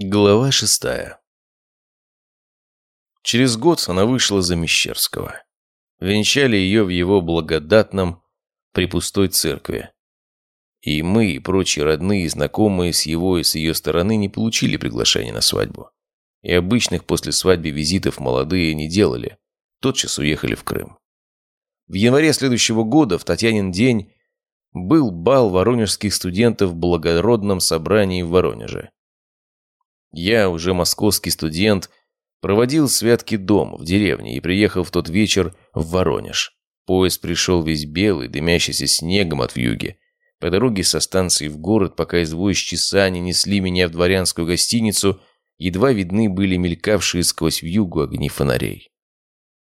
Глава шестая. Через год она вышла за Мещерского. Венчали ее в его благодатном при пустой церкви. И мы, и прочие родные и знакомые с его и с ее стороны не получили приглашения на свадьбу. И обычных после свадьбы визитов молодые не делали. Тотчас уехали в Крым. В январе следующего года, в Татьянин день, был бал воронежских студентов в благородном собрании в Воронеже. Я, уже московский студент, проводил святки дома в деревне и приехал в тот вечер в Воронеж. Поезд пришел весь белый, дымящийся снегом от вьюги. По дороге со станции в город, пока извозчичьи сани несли меня в дворянскую гостиницу, едва видны были мелькавшие сквозь вьюгу огни фонарей.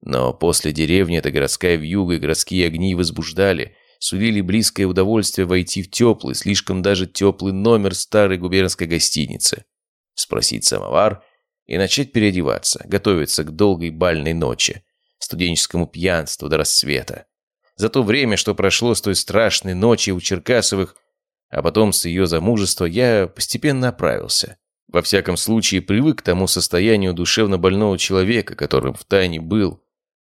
Но после деревни эта городская вьюга и городские огни возбуждали, сулили близкое удовольствие войти в теплый, слишком даже теплый номер старой губернской гостиницы спросить самовар и начать переодеваться, готовиться к долгой бальной ночи, студенческому пьянству до рассвета. За то время, что прошло с той страшной ночи у Черкасовых, а потом с ее замужества, я постепенно оправился. Во всяком случае, привык к тому состоянию душевно больного человека, которым втайне был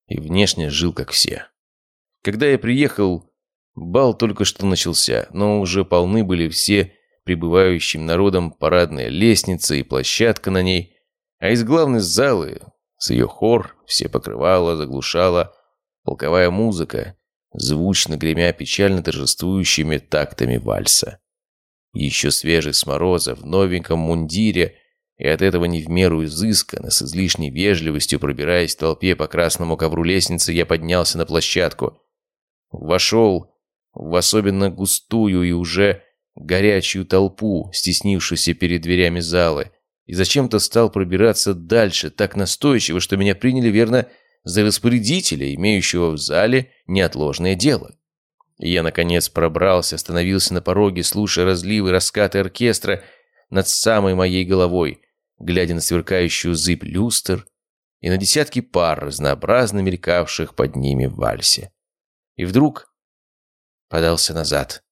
и внешне жил как все. Когда я приехал, бал только что начался, но уже полны были все прибывающим народом парадная лестница и площадка на ней, а из главной залы, с ее хор, все покрывала, заглушала полковая музыка, звучно гремя печально торжествующими тактами вальса. Еще свежий с мороза, в новеньком мундире, и от этого не в меру изысканно, с излишней вежливостью пробираясь в толпе по красному ковру лестницы, я поднялся на площадку. Вошел в особенно густую и уже горячую толпу, стеснившуюся перед дверями залы, и зачем-то стал пробираться дальше так настойчиво, что меня приняли верно за распорядителя, имеющего в зале неотложное дело. И я, наконец, пробрался, остановился на пороге, слушая разливы, раскаты оркестра над самой моей головой, глядя на сверкающую зыбь люстр и на десятки пар, разнообразно мелькавших под ними в вальсе. И вдруг подался назад.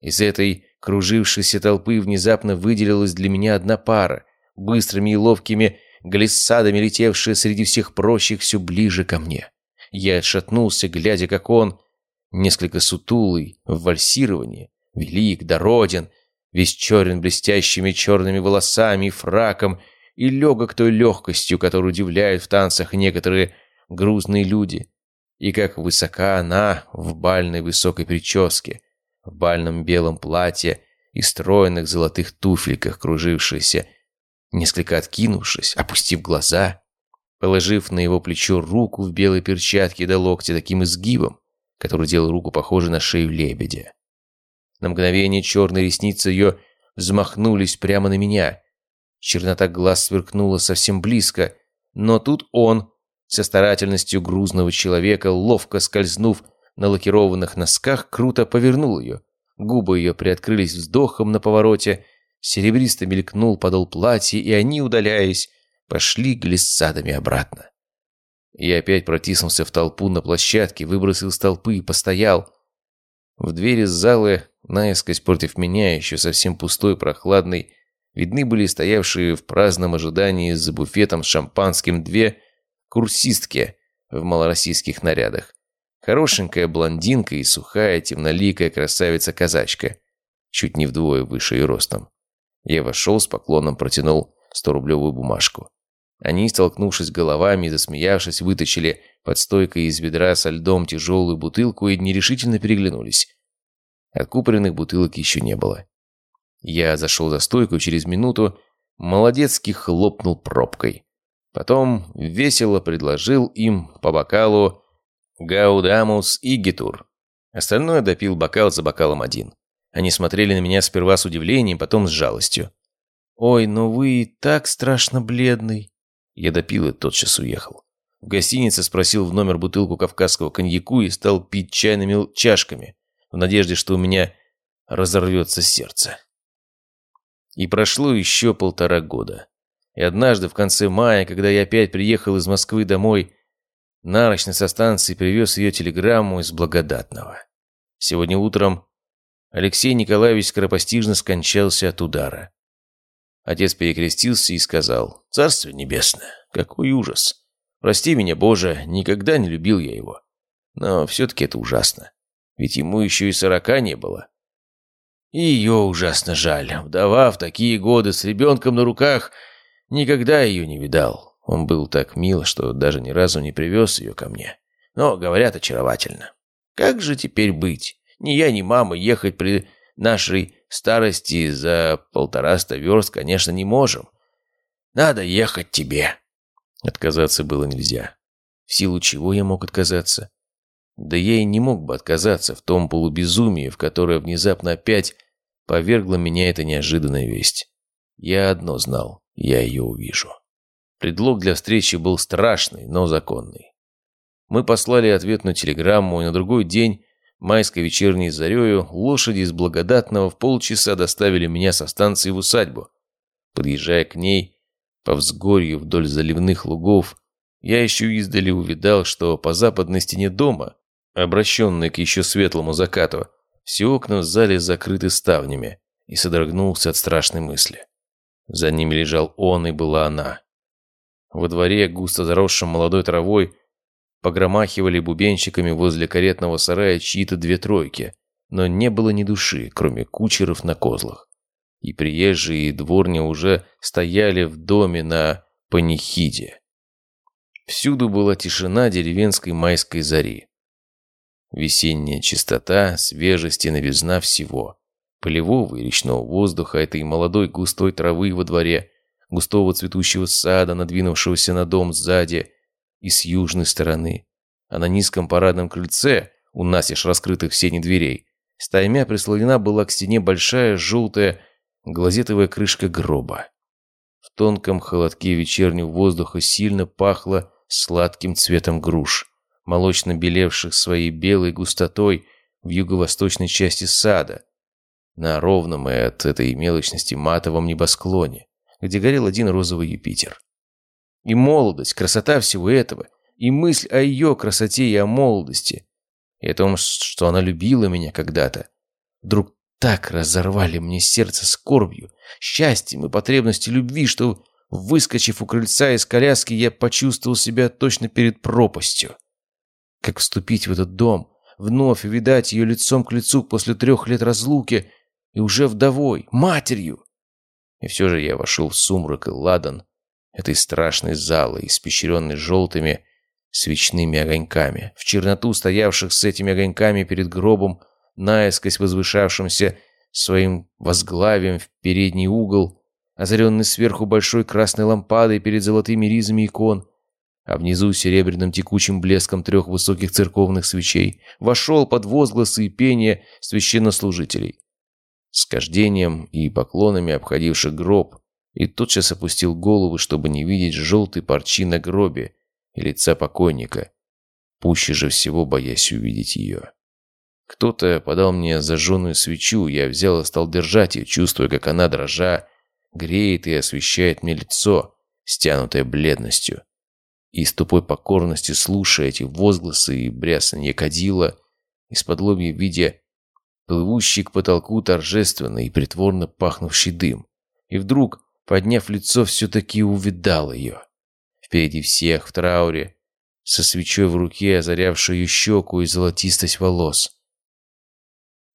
Из этой кружившейся толпы внезапно выделилась для меня одна пара, быстрыми и ловкими глиссадами летевшая среди всех прочих все ближе ко мне. Я отшатнулся, глядя, как он, несколько сутулый, в вальсировании, велик, дороден, весь черен блестящими черными волосами и фраком, и легок той легкостью, которую удивляют в танцах некоторые грузные люди, и как высока она в бальной высокой прическе, в бальном белом платье и стройных золотых туфельках, кружившейся, несколько откинувшись, опустив глаза, положив на его плечо руку в белой перчатке до локтя таким изгибом, который делал руку похожей на шею лебедя. На мгновение черные ресницы ее взмахнулись прямо на меня. Чернота глаз сверкнула совсем близко, но тут он, со старательностью грузного человека, ловко скользнув на лакированных носках, круто повернул ее. Губы ее приоткрылись вздохом на повороте, серебристо мелькнул подол платья, и они, удаляясь, пошли глиссадами обратно. Я опять протиснулся в толпу на площадке, выбросил из толпы и постоял. В двери залы, наискось против меня, еще совсем пустой, прохладный, видны были стоявшие в праздном ожидании за буфетом с шампанским две курсистки в малороссийских нарядах. Хорошенькая блондинка и сухая, темноликая красавица-казачка. Чуть не вдвое выше ее ростом. Я вошел, с поклоном протянул 100-рублевую бумажку. Они, столкнувшись головами и засмеявшись, вытащили под стойкой из ведра со льдом тяжелую бутылку и нерешительно переглянулись. Откупоренных бутылок еще не было. Я зашел за стойку через минуту, молодецкий хлопнул пробкой. Потом весело предложил им по бокалу Гаудамус и Гитур. Остальное допил бокал за бокалом один. Они смотрели на меня сперва с удивлением, потом с жалостью. «Ой, ну вы и так страшно бледный». Я допил и тотчас уехал. В гостинице спросил в номер бутылку кавказского коньяку и стал пить чайными чашками, в надежде, что у меня разорвется сердце. И прошло еще полтора года. И однажды в конце мая, когда я опять приехал из Москвы домой, Нарочный со станции привез ее телеграмму из Благодатного. Сегодня утром Алексей Николаевич скоропостижно скончался от удара. Отец перекрестился и сказал, «Царство небесное, какой ужас! Прости меня, Боже, никогда не любил я его. Но все-таки это ужасно, ведь ему еще и сорока не было. И ее ужасно жаль. Вдова в такие годы с ребенком на руках никогда ее не видал. Он был так мил, что даже ни разу не привез ее ко мне. Но, говорят, очаровательно. Как же теперь быть? Ни я, ни мама ехать при нашей старости за полтораста верст, конечно, не можем. Надо ехать тебе. Отказаться было нельзя. В силу чего я мог отказаться? Да я и не мог бы отказаться в том полубезумии, в которое внезапно опять Повергла меня эта неожиданная весть. Я одно знал, я ее увижу. Предлог для встречи был страшный, но законный. Мы послали ответную телеграмму, и на другой день, майской вечерней зарею, лошади из Благодатного в полчаса доставили меня со станции в усадьбу. Подъезжая к ней, по взгорью вдоль заливных лугов, я еще издали увидал, что по западной стене дома, обращенной к еще светлому закату, все окна в зале закрыты ставнями, и содрогнулся от страшной мысли. За ними лежал он, и была она. Во дворе, густо заросшем молодой травой, погромахивали бубенщиками возле каретного сарая чьи-то две тройки, но не было ни души, кроме кучеров на козлах. И приезжие, и дворни уже стояли в доме на панихиде. Всюду была тишина деревенской майской зари. Весенняя чистота, свежесть и новизна всего. Полевого и речного воздуха, этой молодой густой травы во дворе, густого цветущего сада, надвинувшегося на дом сзади и с южной стороны. А на низком парадном крыльце, у насишь раскрытых сени дверей, стаймя прислонена была к стене большая желтая глазетовая крышка гроба. В тонком холодке вечернего воздуха сильно пахло сладким цветом груш молочно белевших своей белой густотой в юго-восточной части сада, на ровном и от этой мелочности матовом небосклоне, где горел один розовый Юпитер. И молодость, красота всего этого, и мысль о ее красоте и о молодости, и о том, что она любила меня когда-то, вдруг так разорвали мне сердце скорбью, счастьем и потребностью любви, что, выскочив у крыльца из коляски, я почувствовал себя точно перед пропастью. Как вступить в этот дом, вновь увидать ее лицом к лицу после трех лет разлуки и уже вдовой, матерью. И все же я вошел в сумрак и ладан этой страшной залы, испещренной желтыми свечными огоньками, в черноту стоявших с этими огоньками перед гробом, наискось возвышавшимся своим возглавием в передний угол, озаренный сверху большой красной лампадой перед золотыми ризами икон, а внизу серебряным текучим блеском трех высоких церковных свечей вошел под возгласы и пение священнослужителей. С кождением и поклонами обходивших гроб, и тотчас опустил голову, чтобы не видеть желтой парчи на гробе и лица покойника, пуще же всего боясь увидеть ее. Кто-то подал мне зажженную свечу, я взял и стал держать ее, чувствуя, как она, дрожа, греет и освещает мне лицо, стянутое бледностью и с тупой покорностью слушая эти возгласы и брясанье кадила, из-под видя плывущий к потолку торжественно и притворно пахнувший дым. И вдруг, подняв лицо, все-таки увидал ее. Впереди всех, в трауре, со свечой в руке, озарявшую щеку и золотистость волос.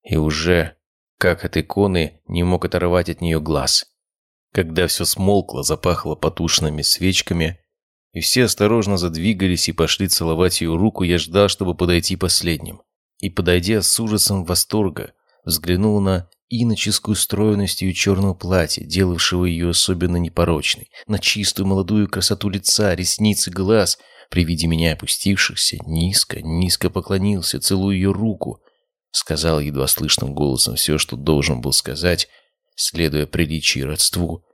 И уже, как от иконы, не мог оторвать от нее глаз. Когда все смолкло, запахло потушенными свечками, и все осторожно задвигались и пошли целовать ее руку, я ждал, чтобы подойти последним. И, подойдя с ужасом восторга, взглянул на иноческую стройность ее черного платья, делавшего ее особенно непорочной, на чистую молодую красоту лица, ресниц и глаз, при виде меня опустившихся, низко, низко поклонился, целуя ее руку, сказал едва слышным голосом все, что должен был сказать, следуя приличию и родству,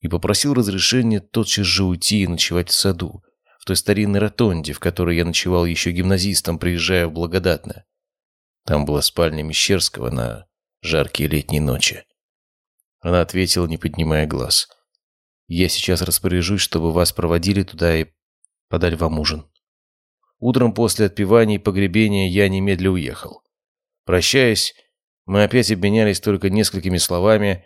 и попросил разрешения тотчас же уйти и ночевать в саду, в той старинной ротонде, в которой я ночевал еще гимназистом, приезжая в Благодатное. Там была спальня Мещерского на жаркие летние ночи. Она ответила, не поднимая глаз. «Я сейчас распоряжусь, чтобы вас проводили туда и подали вам ужин». Утром после отпевания и погребения я немедля уехал. Прощаясь, мы опять обменялись только несколькими словами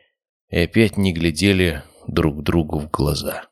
и опять не глядели друг другу в глаза.